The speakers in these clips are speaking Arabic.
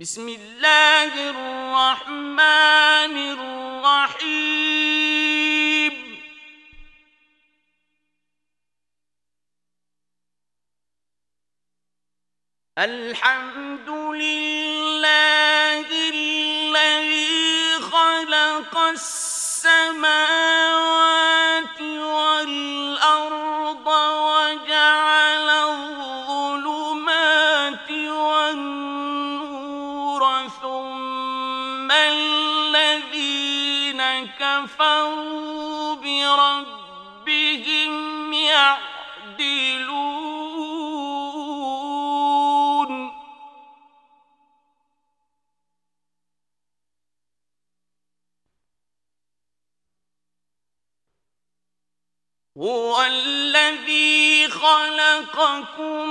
بسم الله الرحمن الرحيم. الحمد لله الذي خلق السماوات هو الذي خلقكم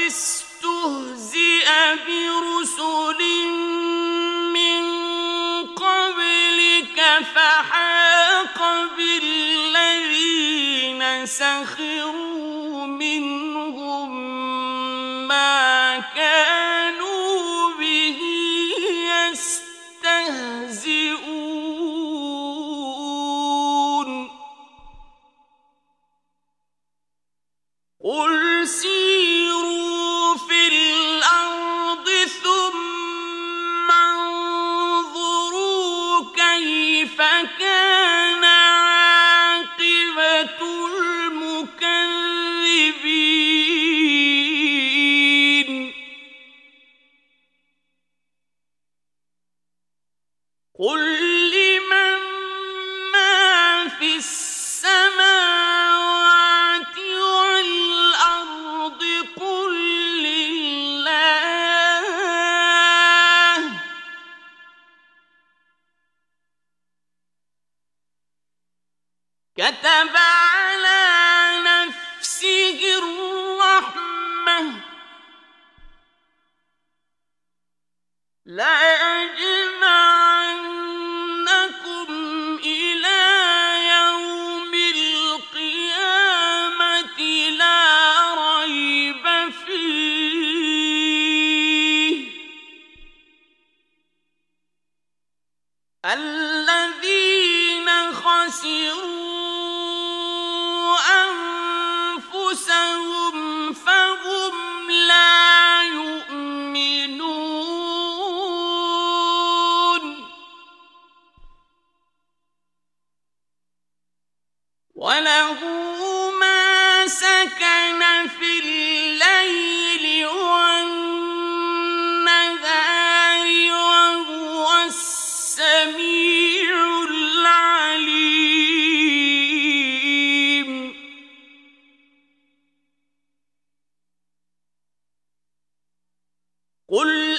ولقد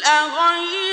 أغير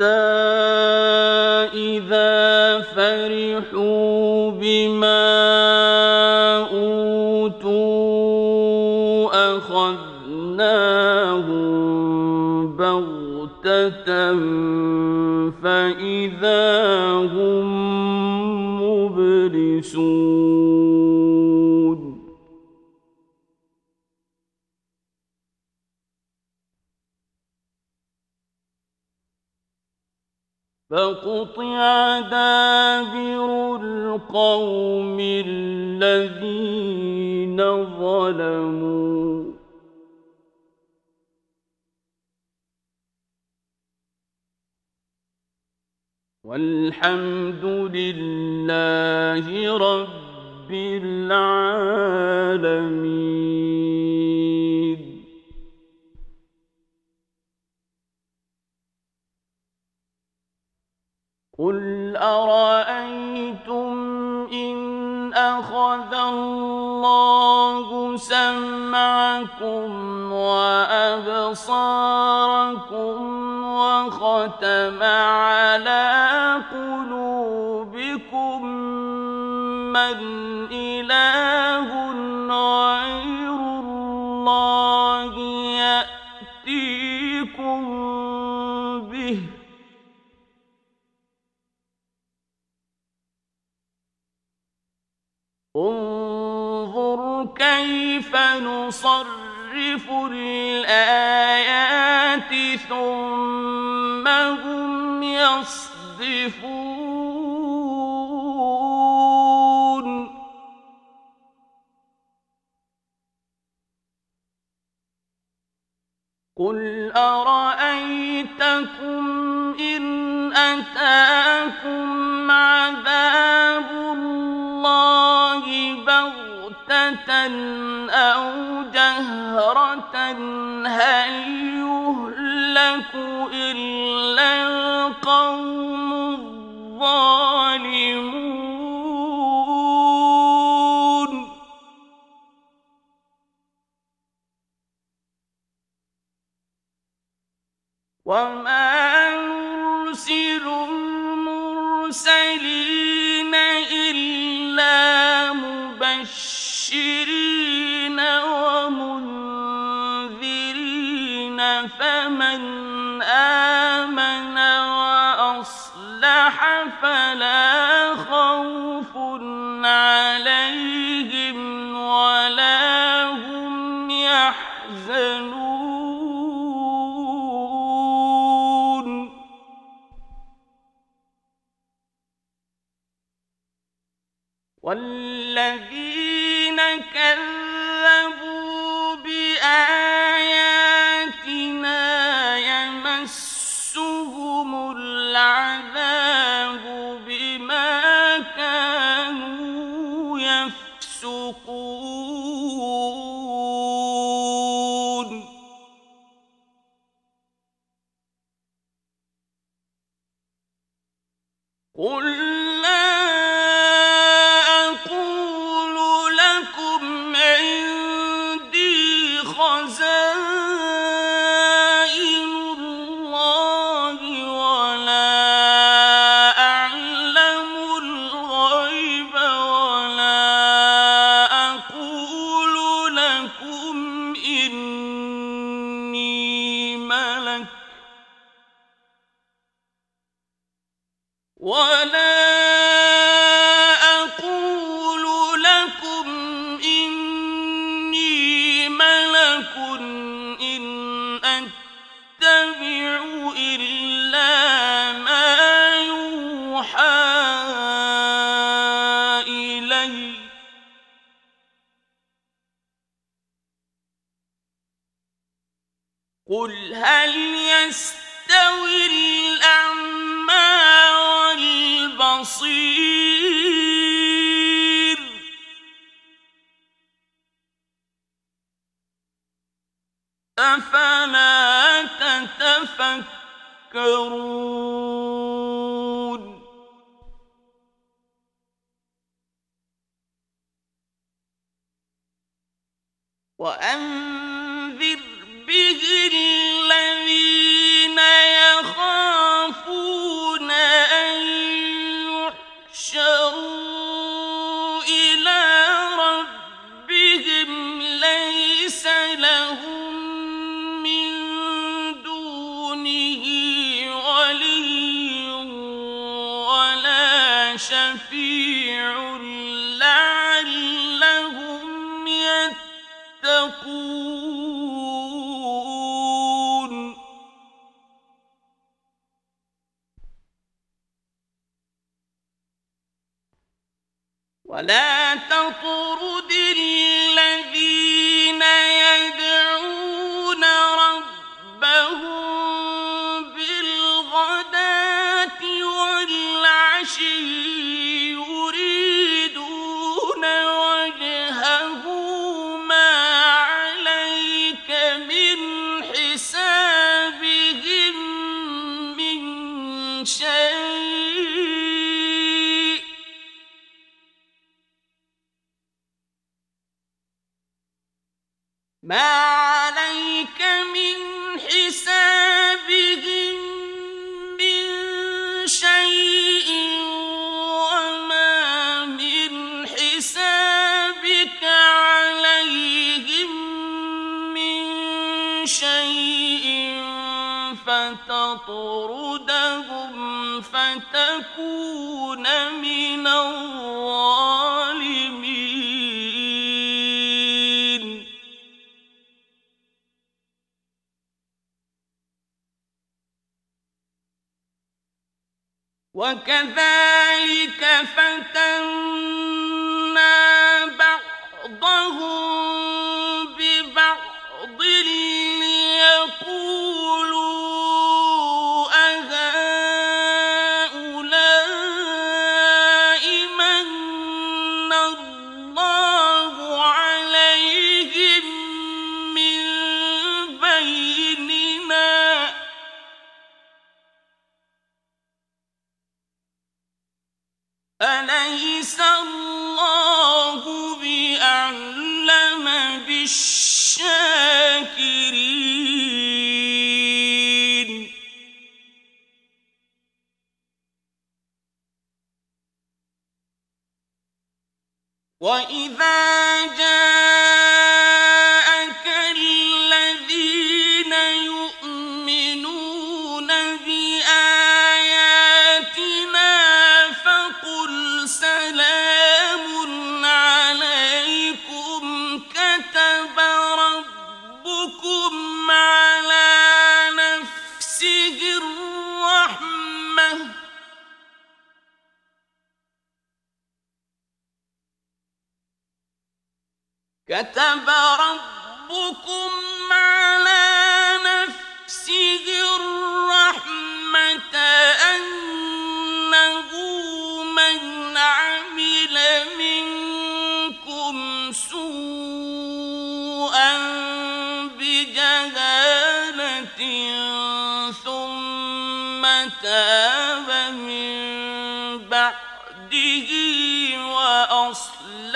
حتى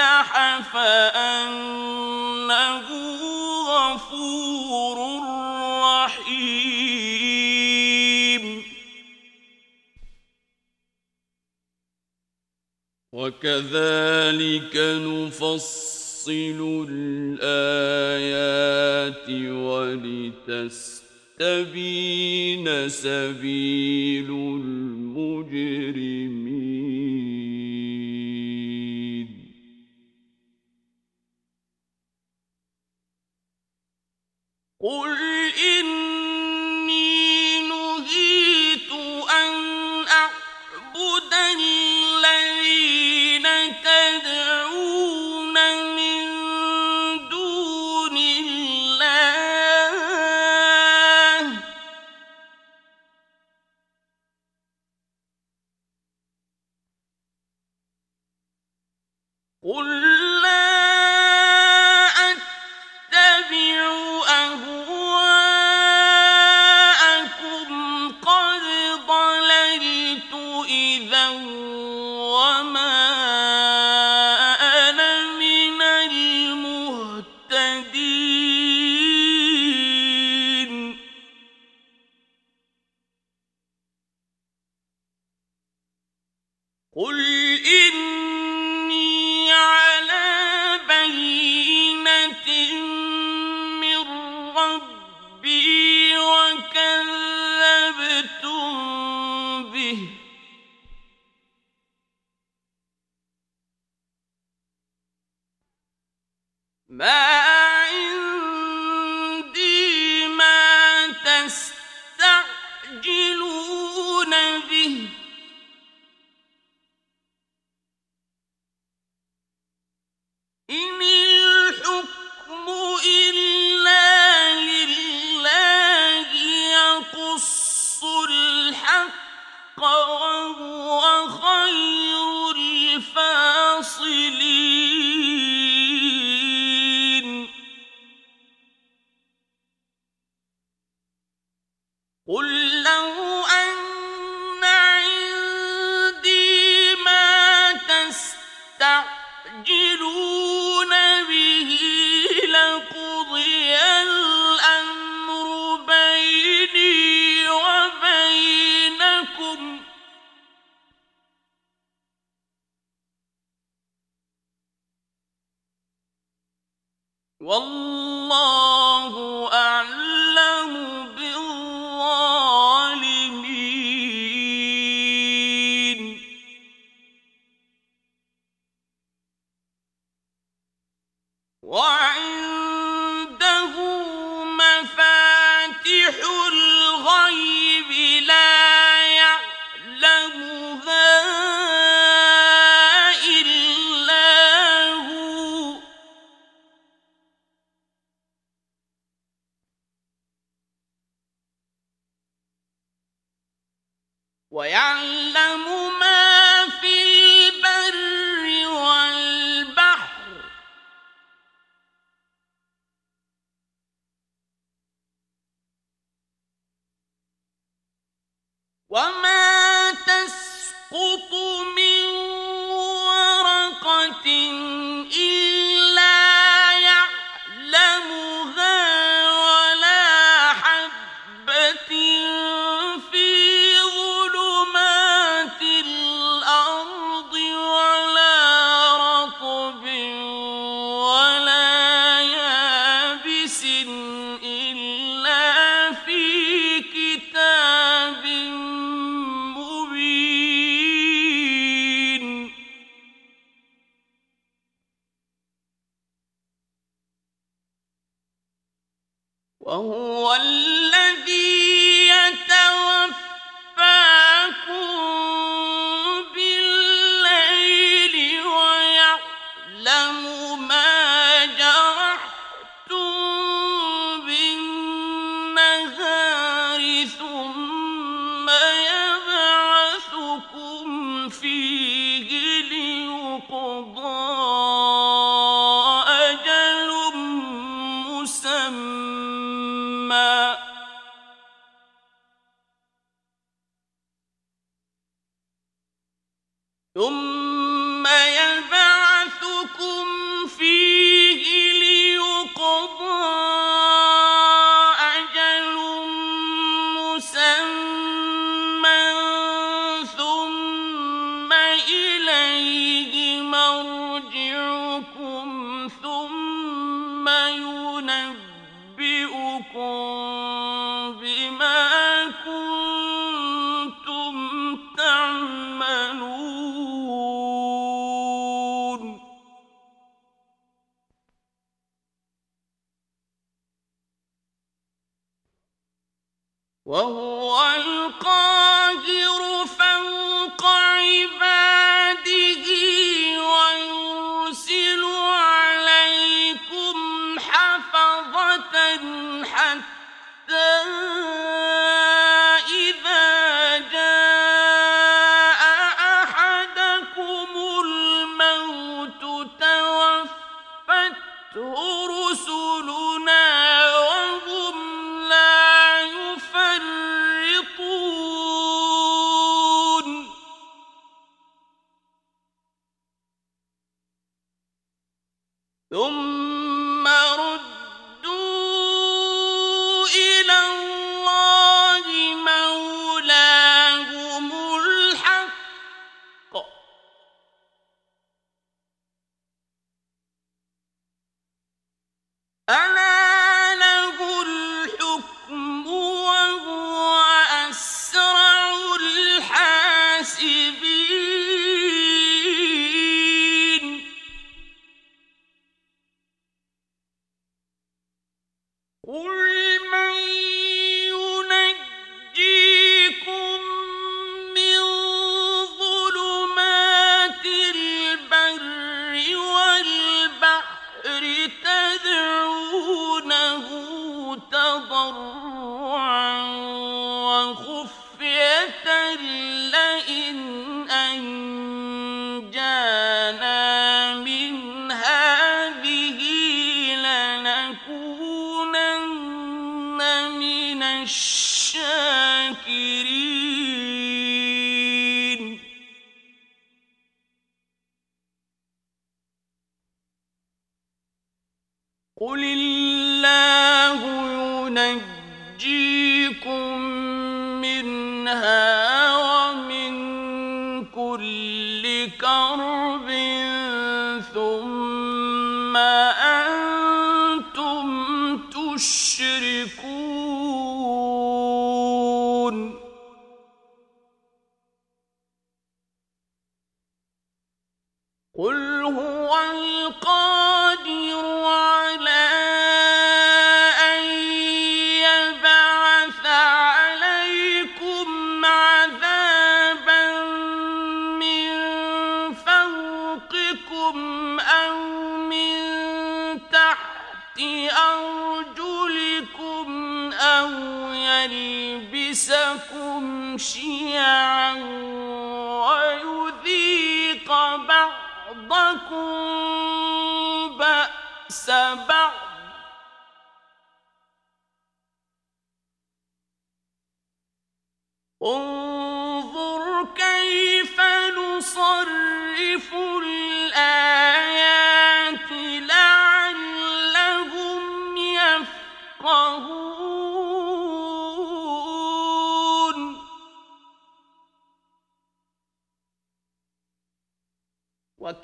وأصلح فأن وكذلك نفصل الآيات ولتستبين سبيل المجرمين. قل به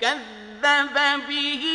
وكذب به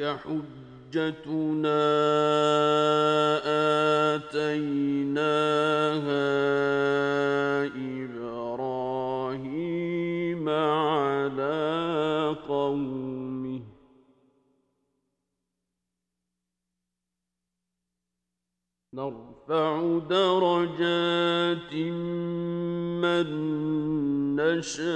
حجتنا آتيناها إبراهيم على قومه. نرفع درجات من نشاء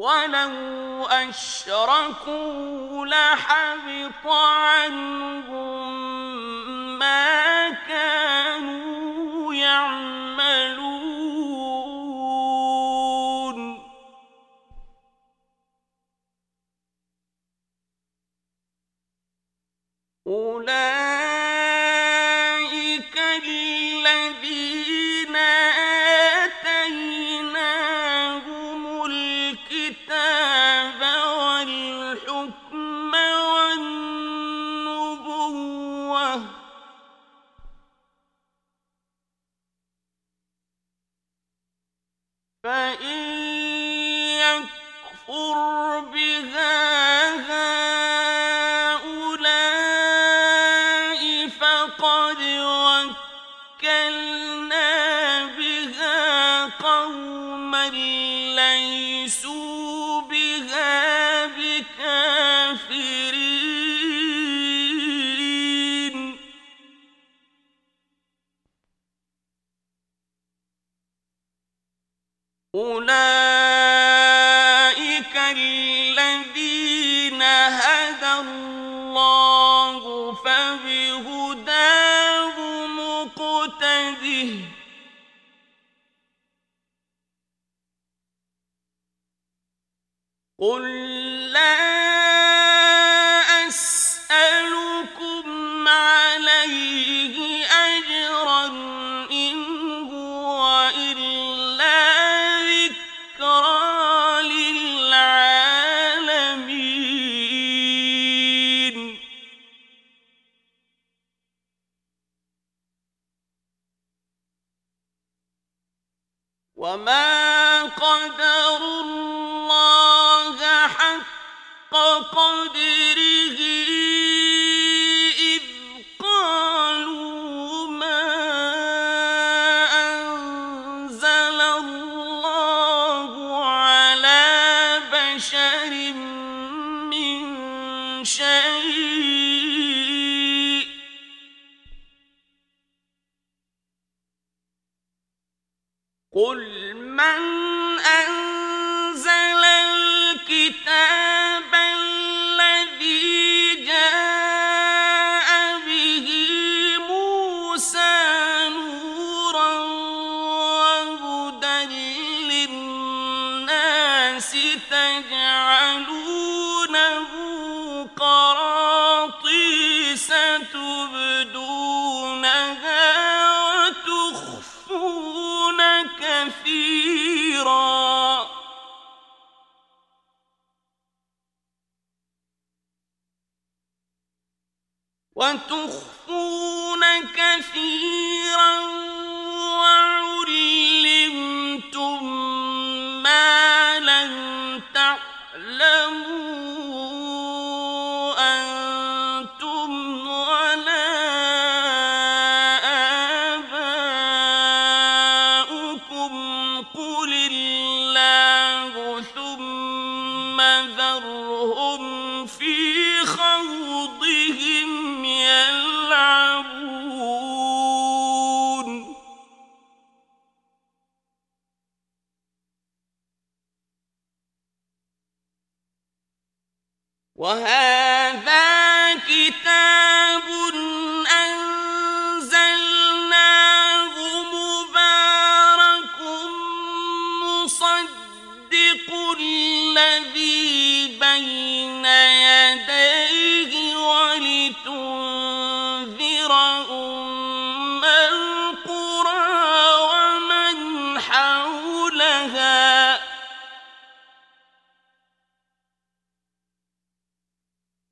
ولو أشركوا لحبط عنهم قل لا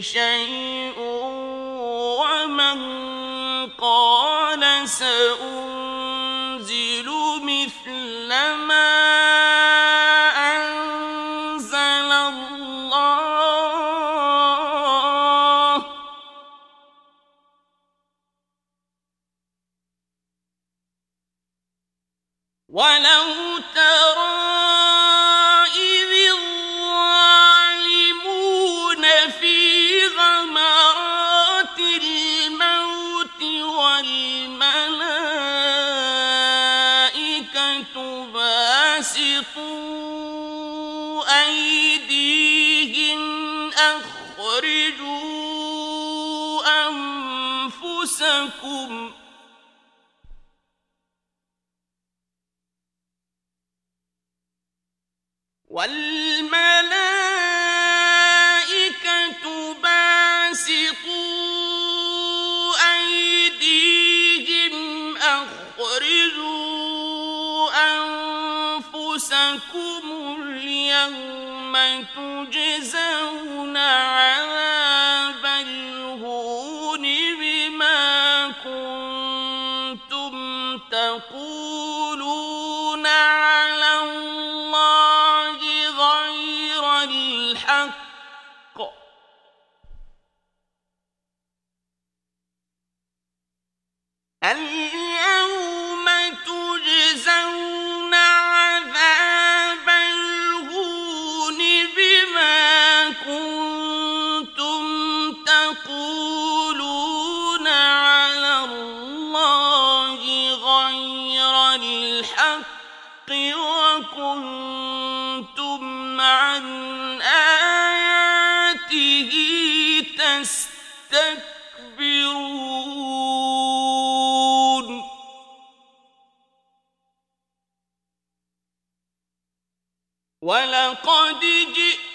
شيء ومن قال سأولي لكم والملائكة باسطوا أيديهم أخرجوا أنفسكم اليوم تجزون ألا ولقد جئت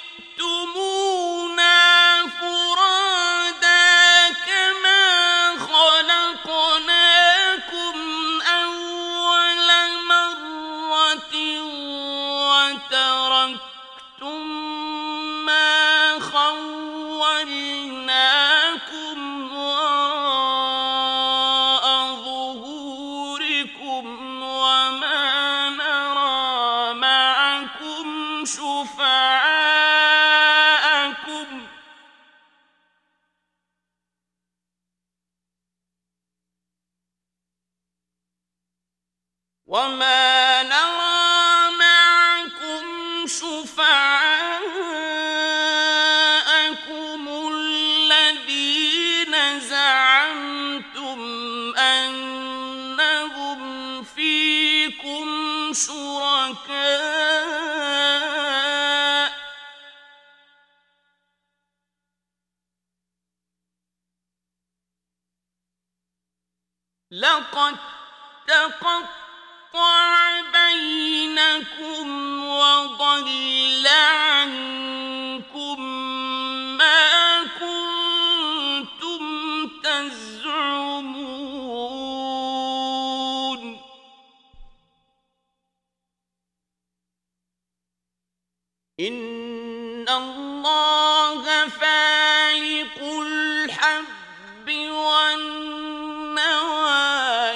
إن الله فالق الحب والنوى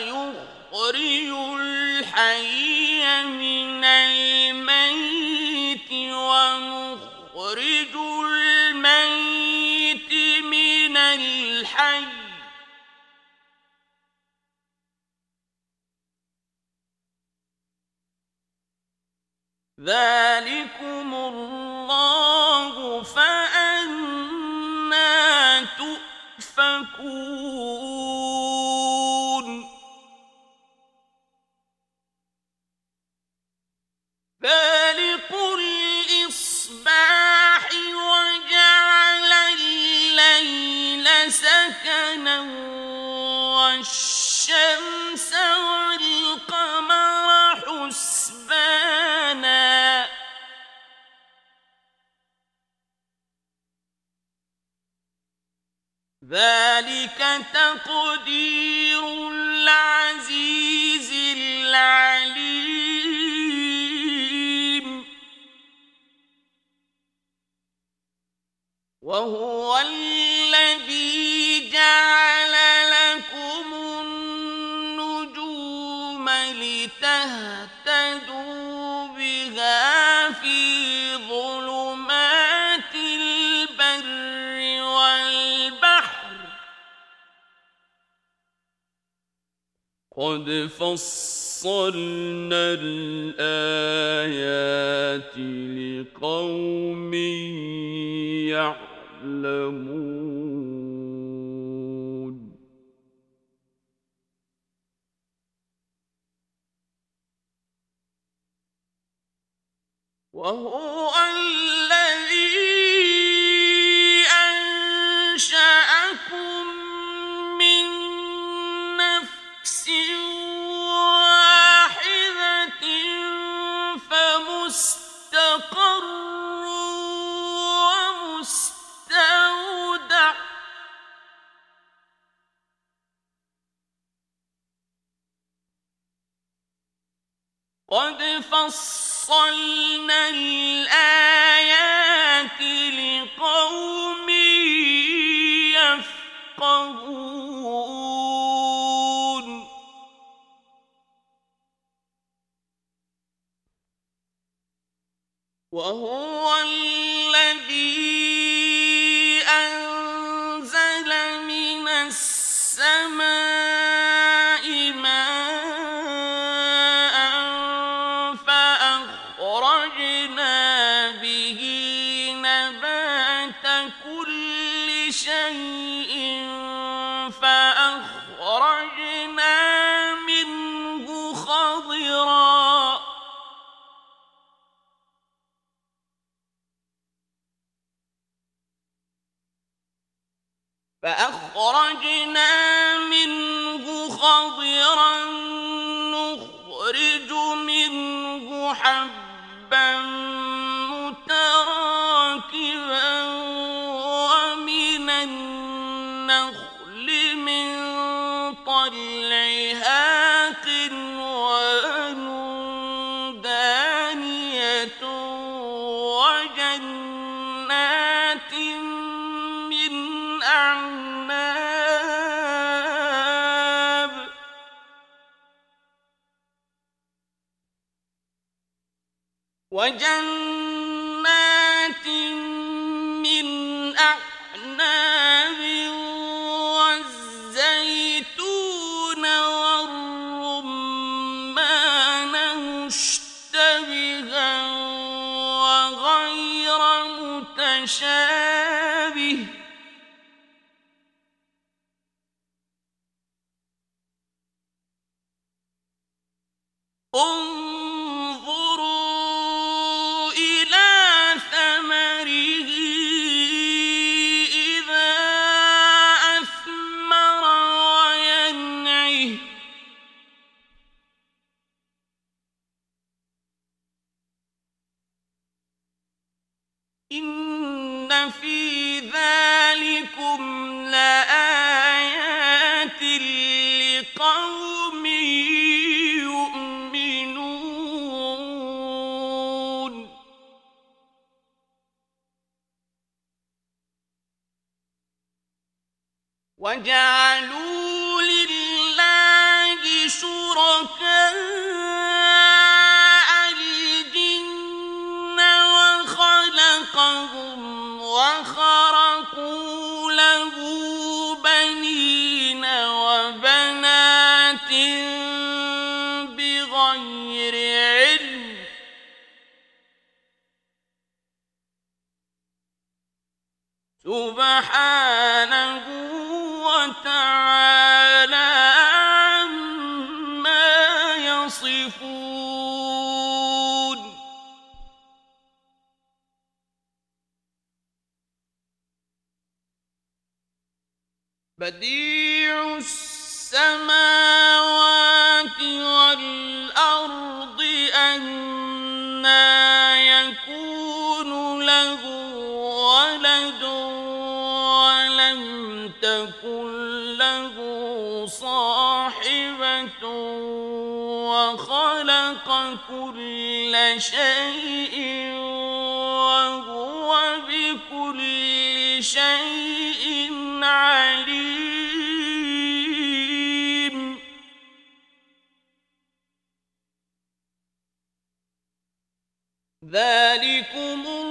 يخرج الحي من الميت ونخرج الميت من الحي ذلك قد فصلنا الآيات لقوم يعلمون. وهو فصلنا الآيات لقوم يفقهون وهو متشابه. انظر كل شيء وهو بكل شيء عليم. ذلكم الله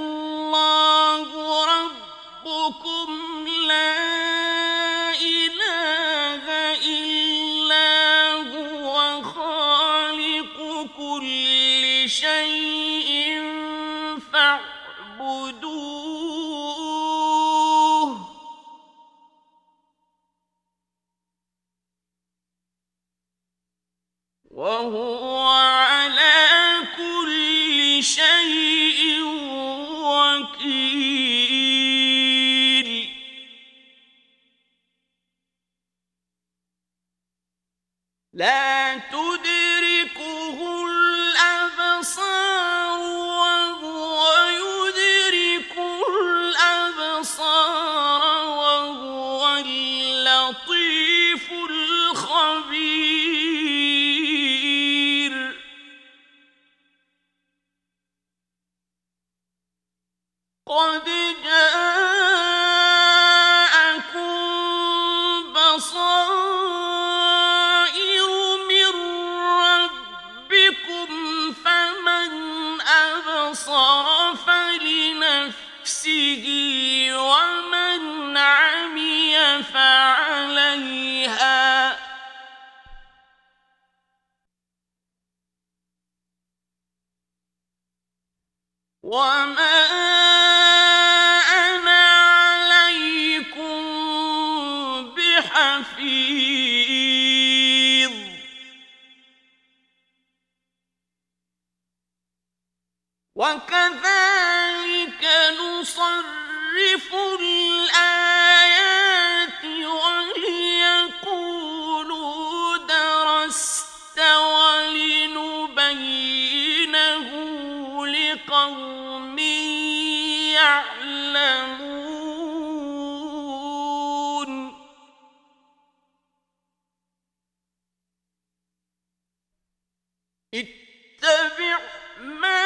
اتبع ما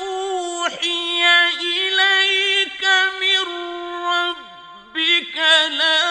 أوحي إليك من ربك لا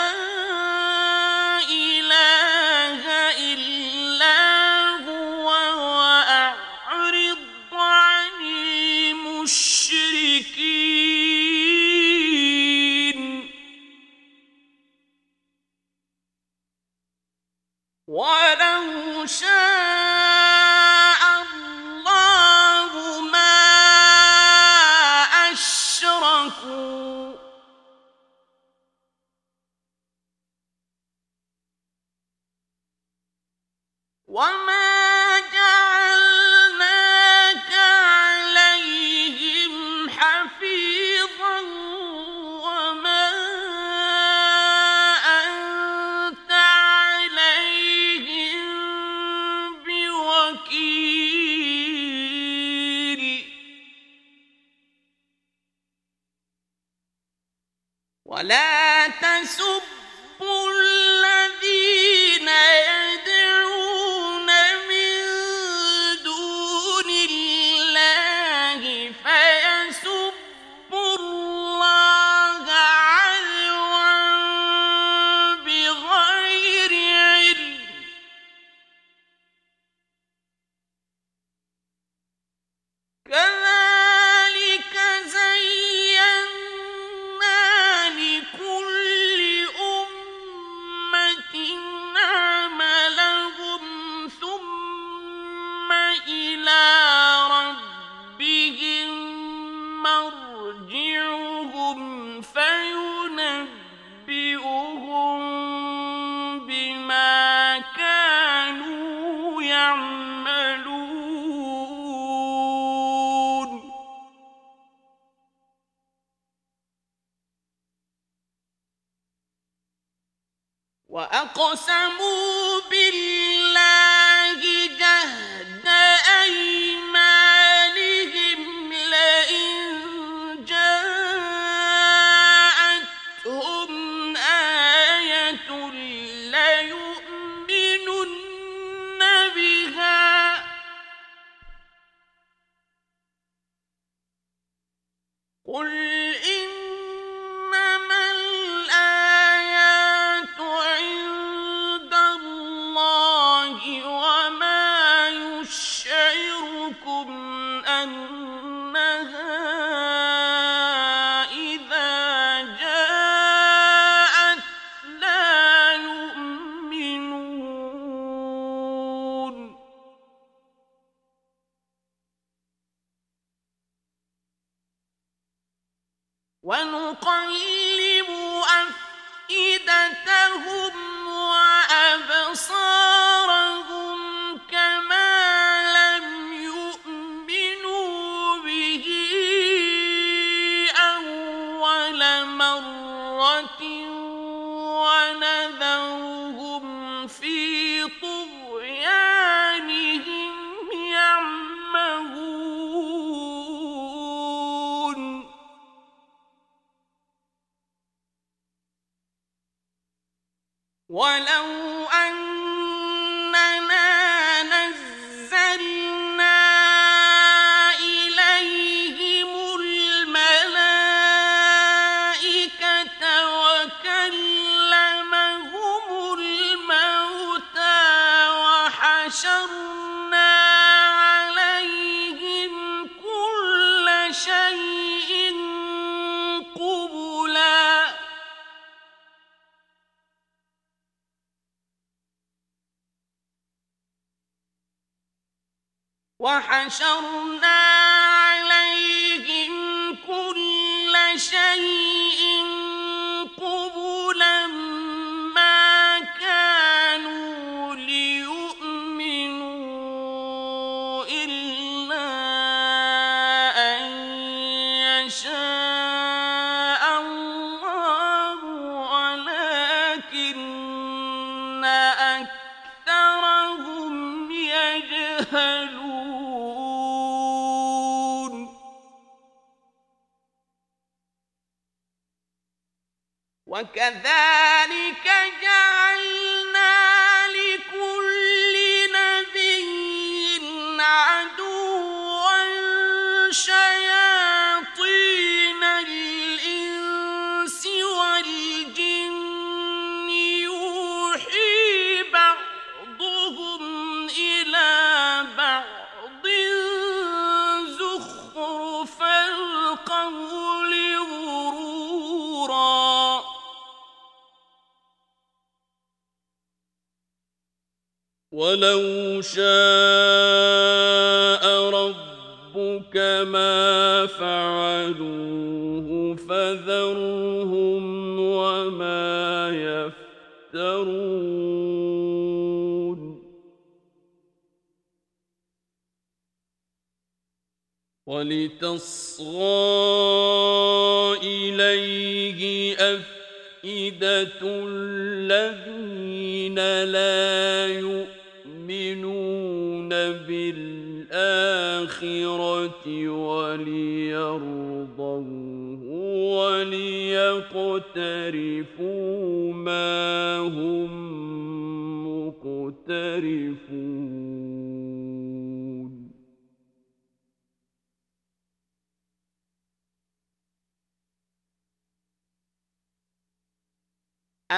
شيء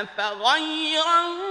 أفغير الله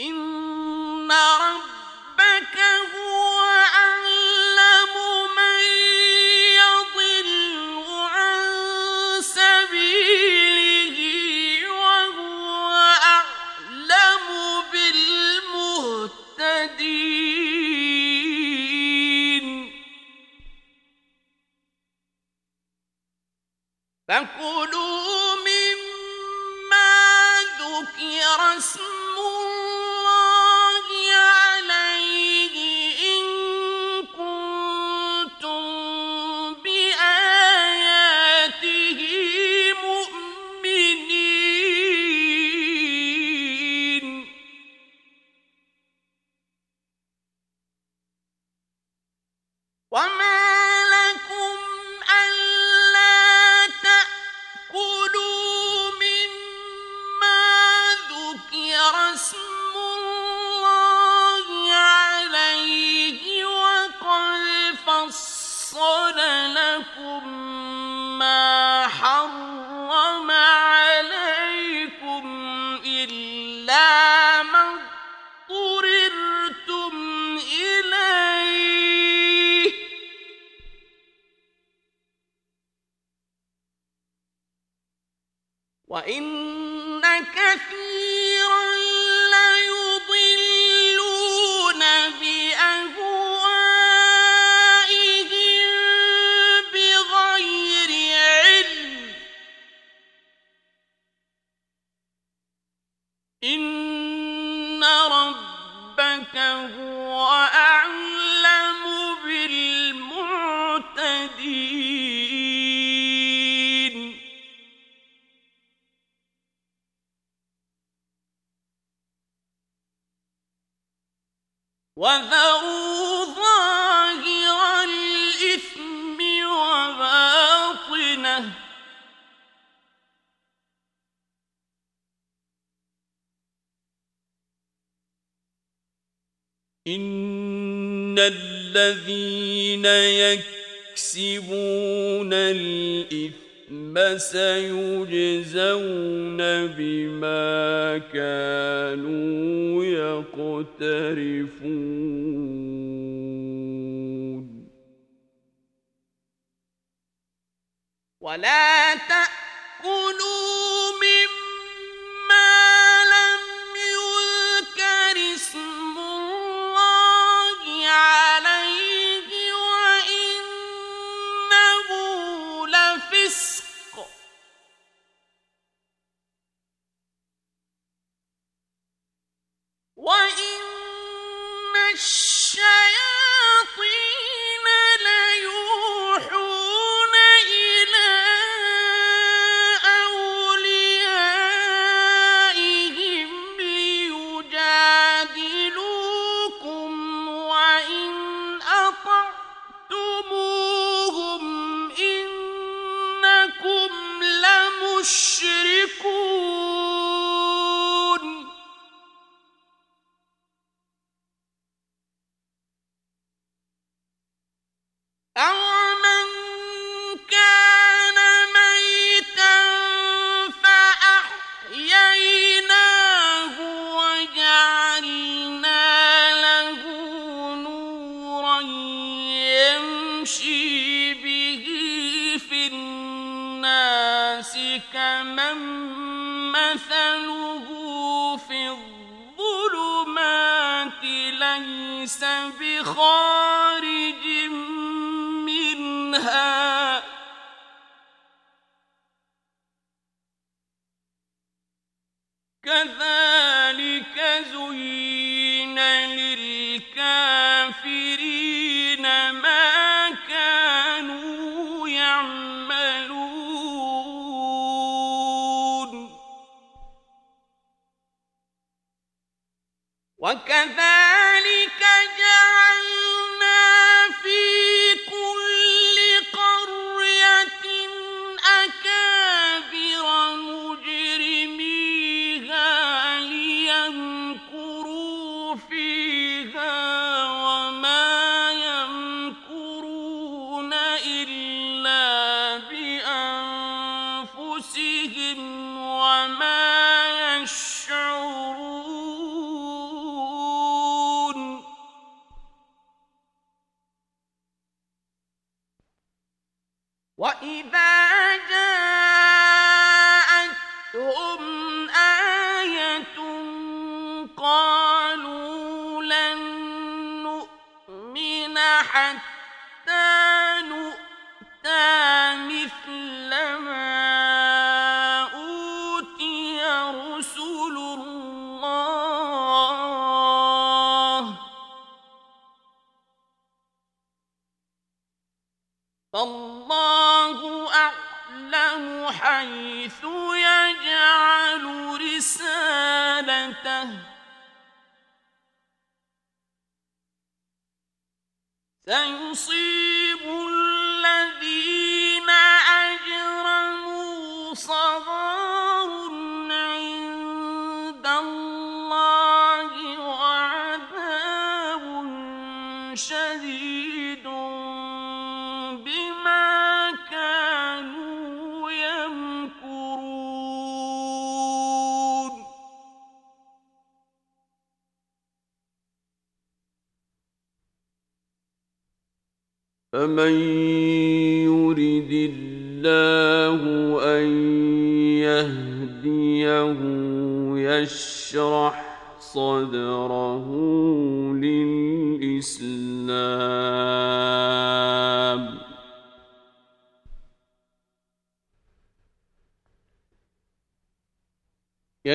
إن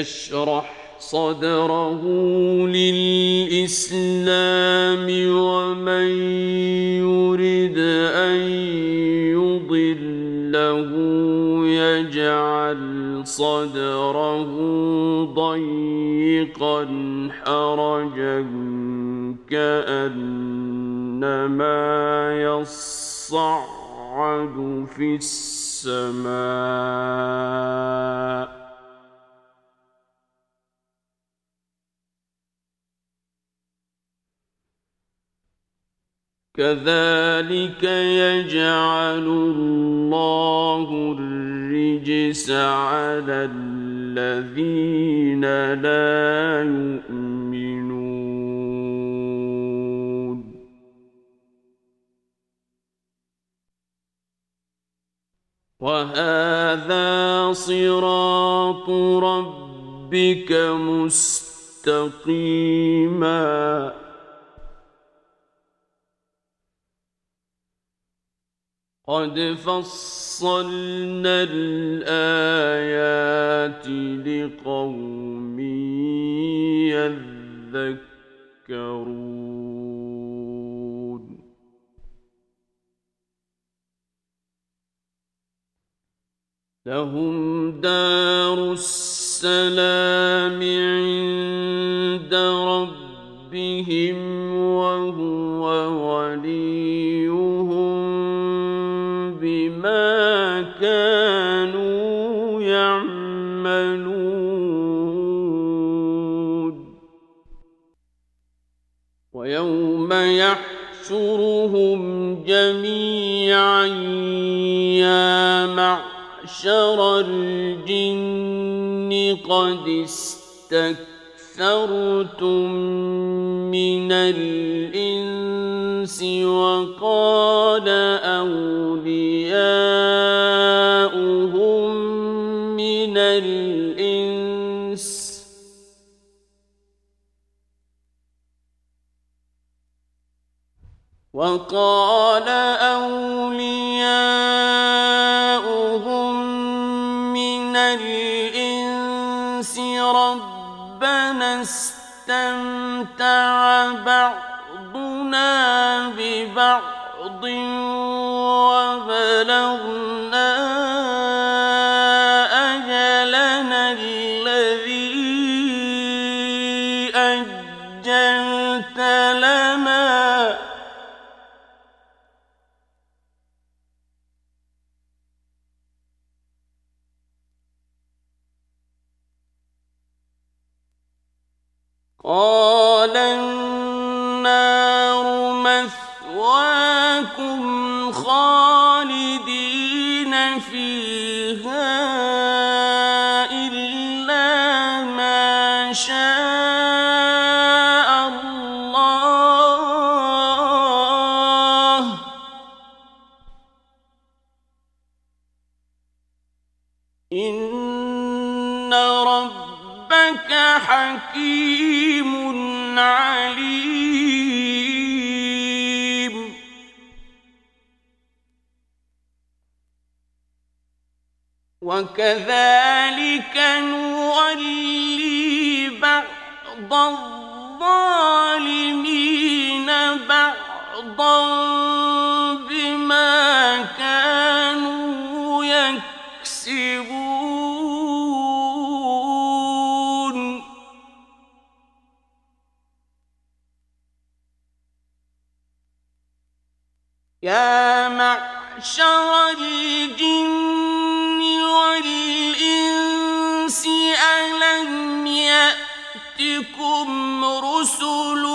يشرح فصلنا الآيات استكثرتم من الإنس وقال أولياؤهم من الإنس وقال كذلك نولي بعض رسول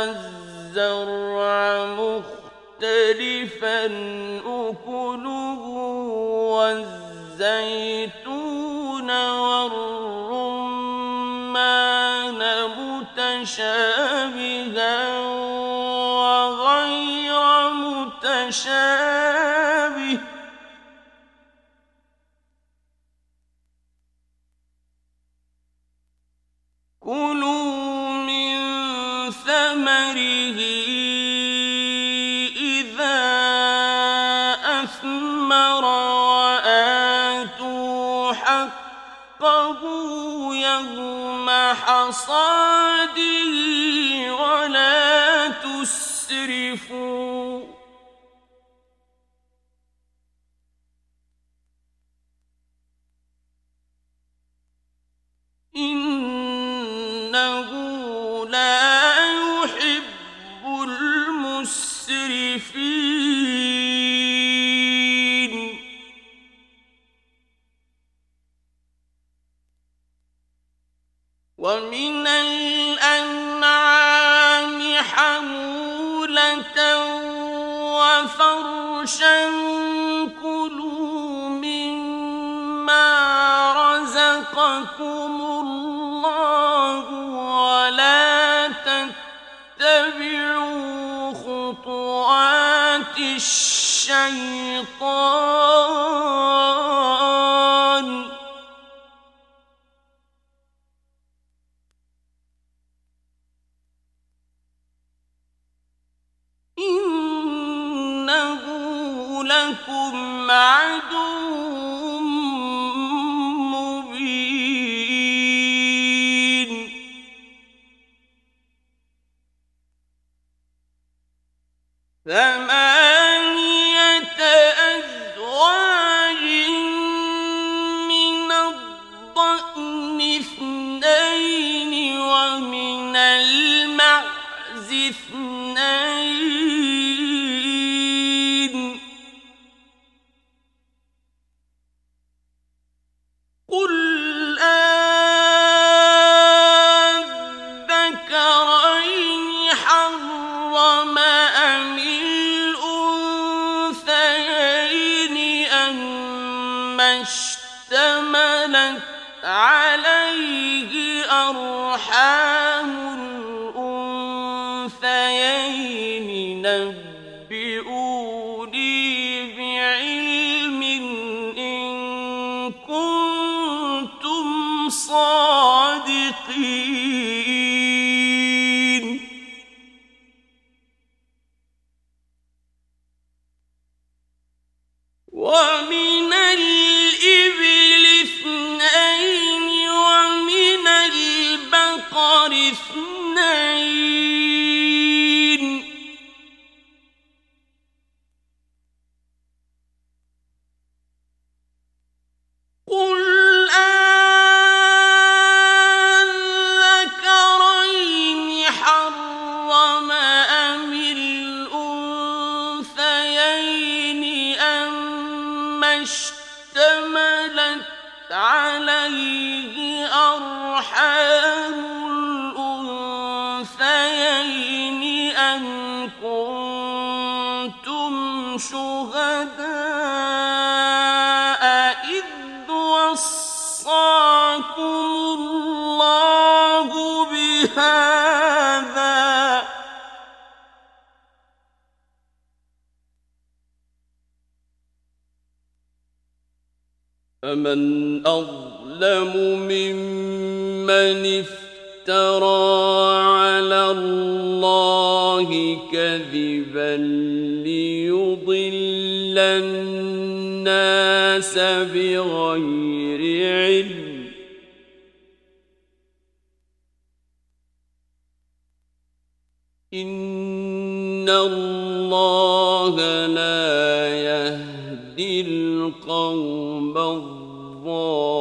والزرع مختلفا أكله والزيتون والرمان متشابها وغير متشابه. حصاده ولا تسرفوا الشيطان بغير علم. إن الله لا يهدي القوم الظالمين.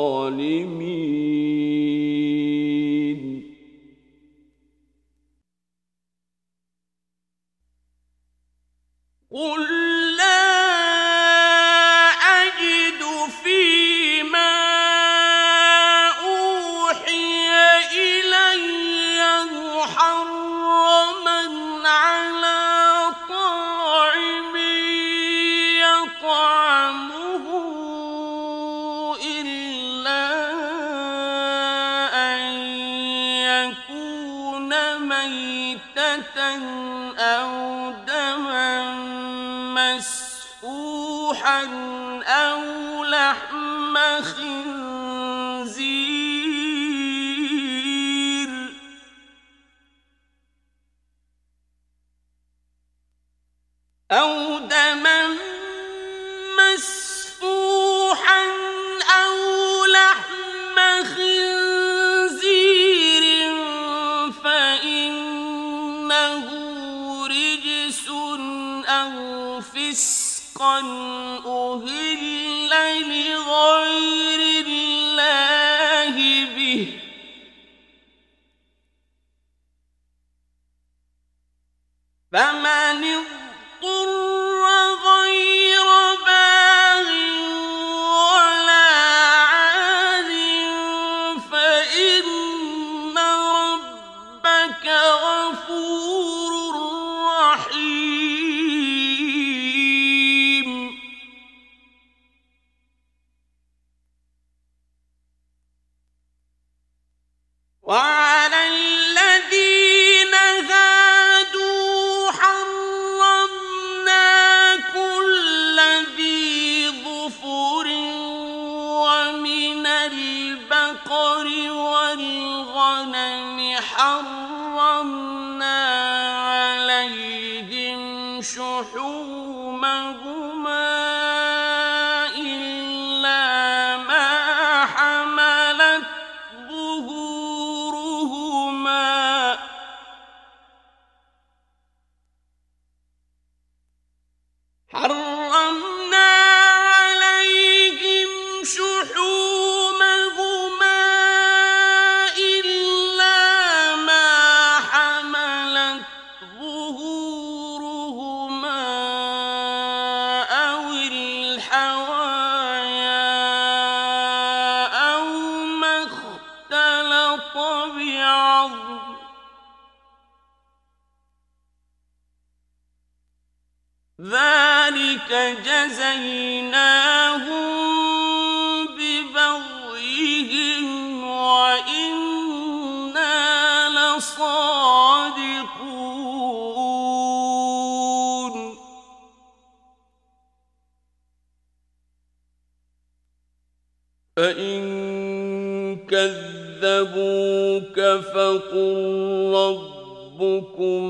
فقل ربكم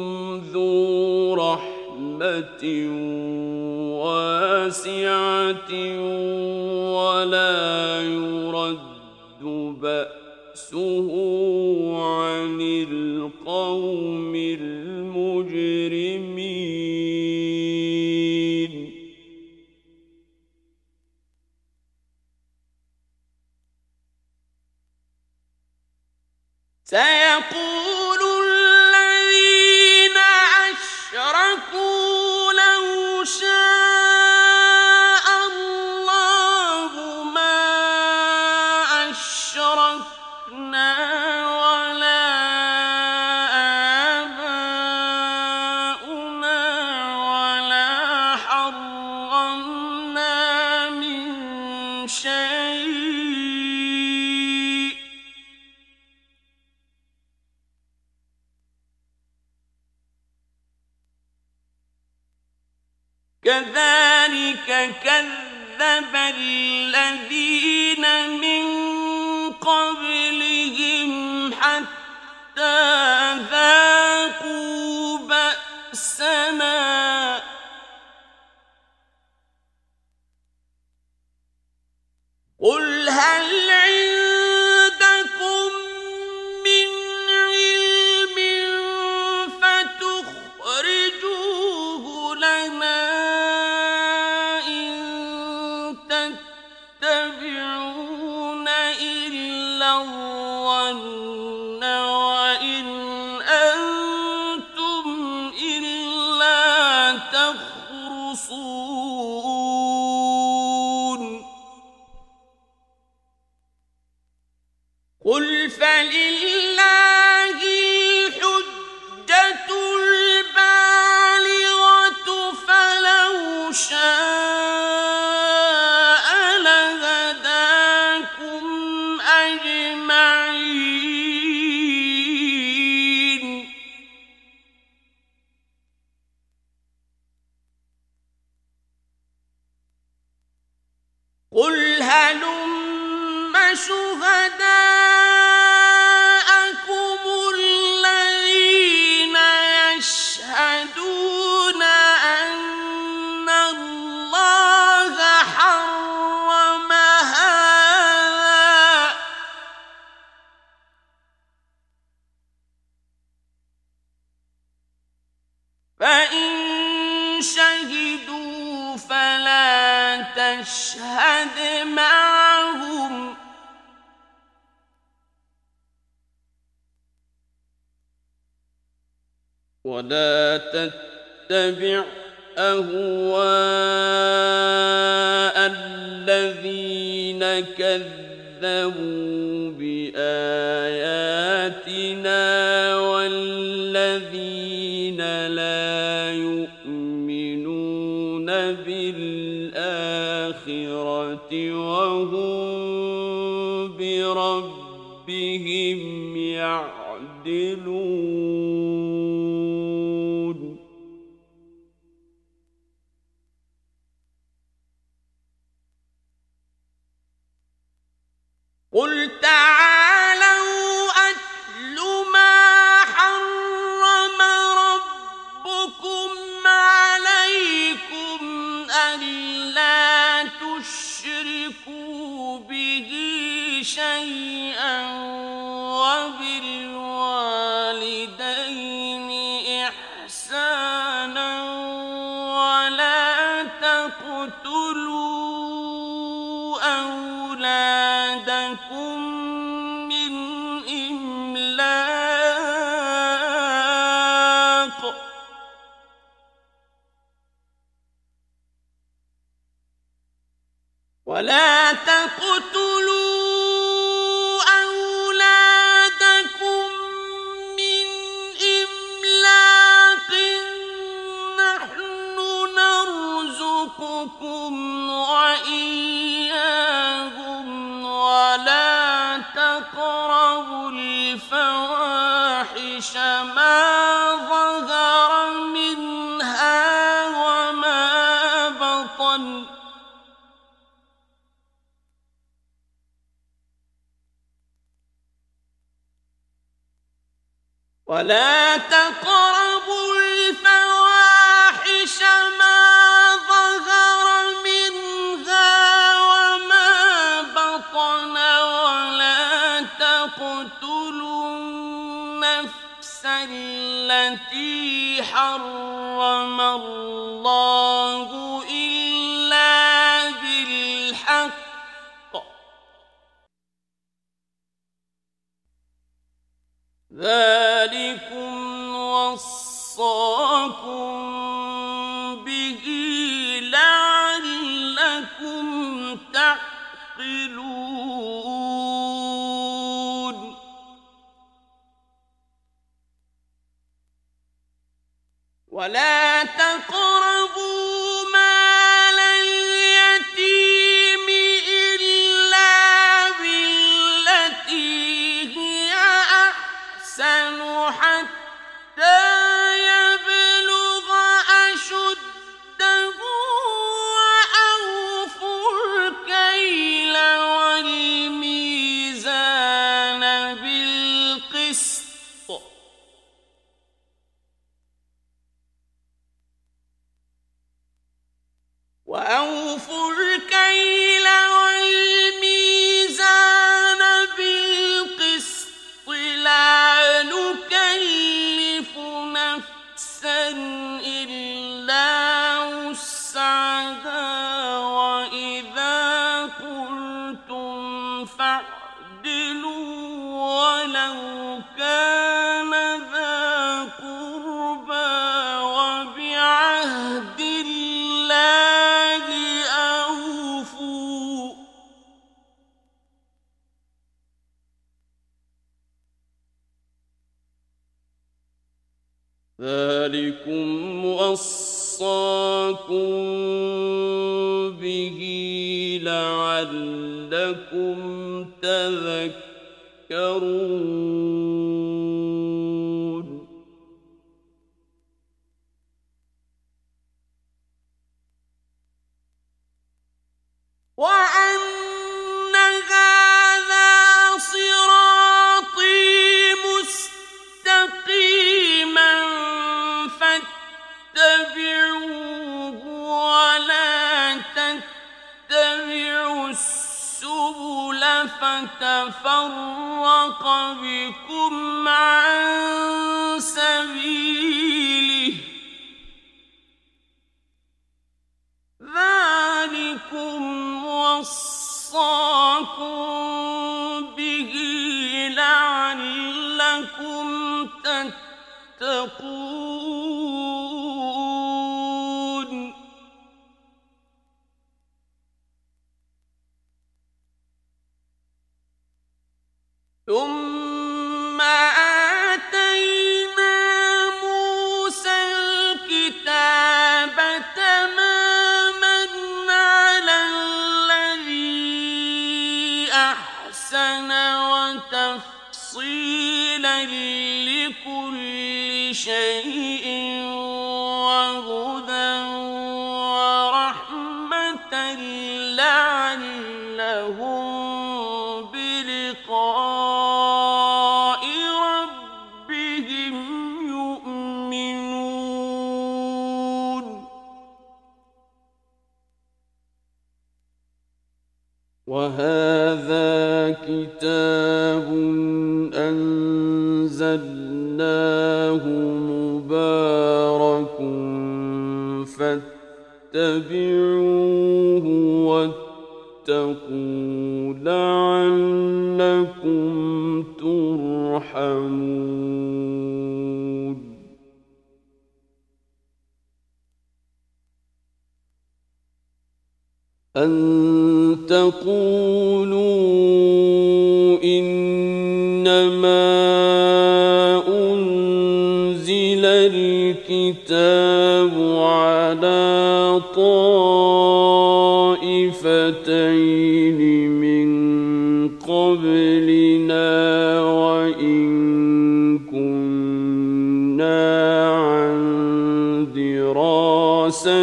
ذو رحمة واسعة التي حرم الله إلا بالحق ذلك ولا تقرأ يذكرون بكم عن تقولوا إنما أنزل الكتاب على طائفتين من قبلنا وإن كنا عن دراستهم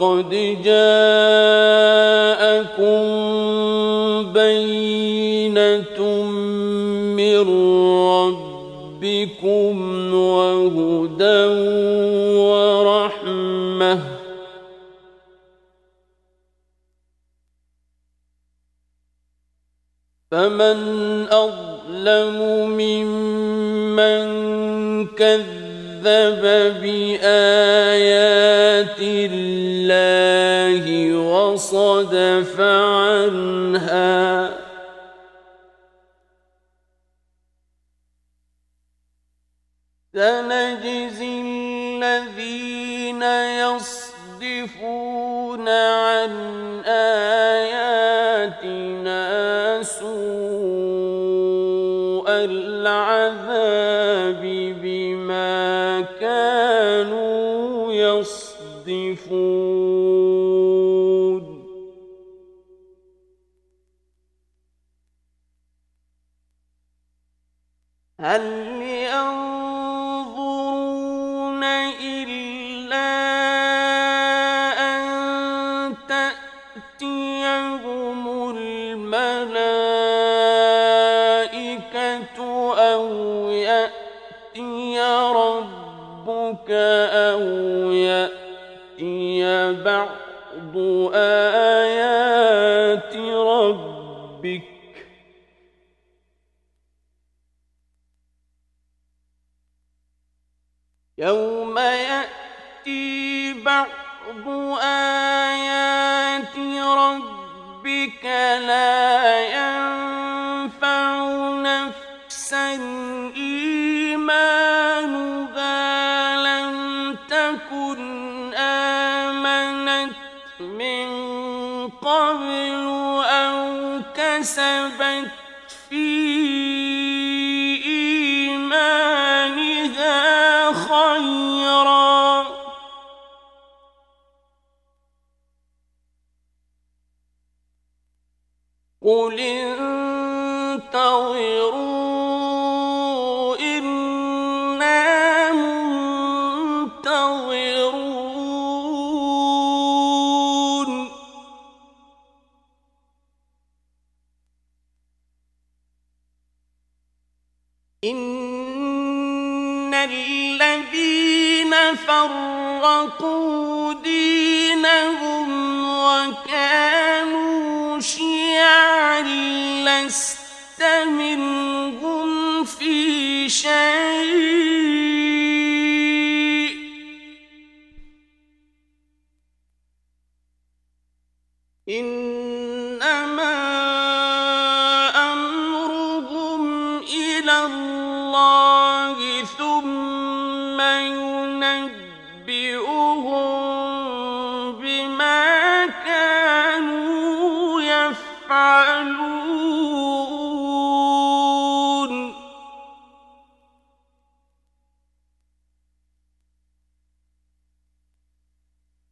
فقد جاءكم بينة من ربكم وهدى ورحمة. فمن أظلم ممن كذب بآيات الله وصدف عنها. هل ينظرون إلا أن الملائكة أو يأتي ربك أو يأتي بعض آيات كسبت في إيمانها خيرا. قل وكانوا شيعا لست منهم في شيء.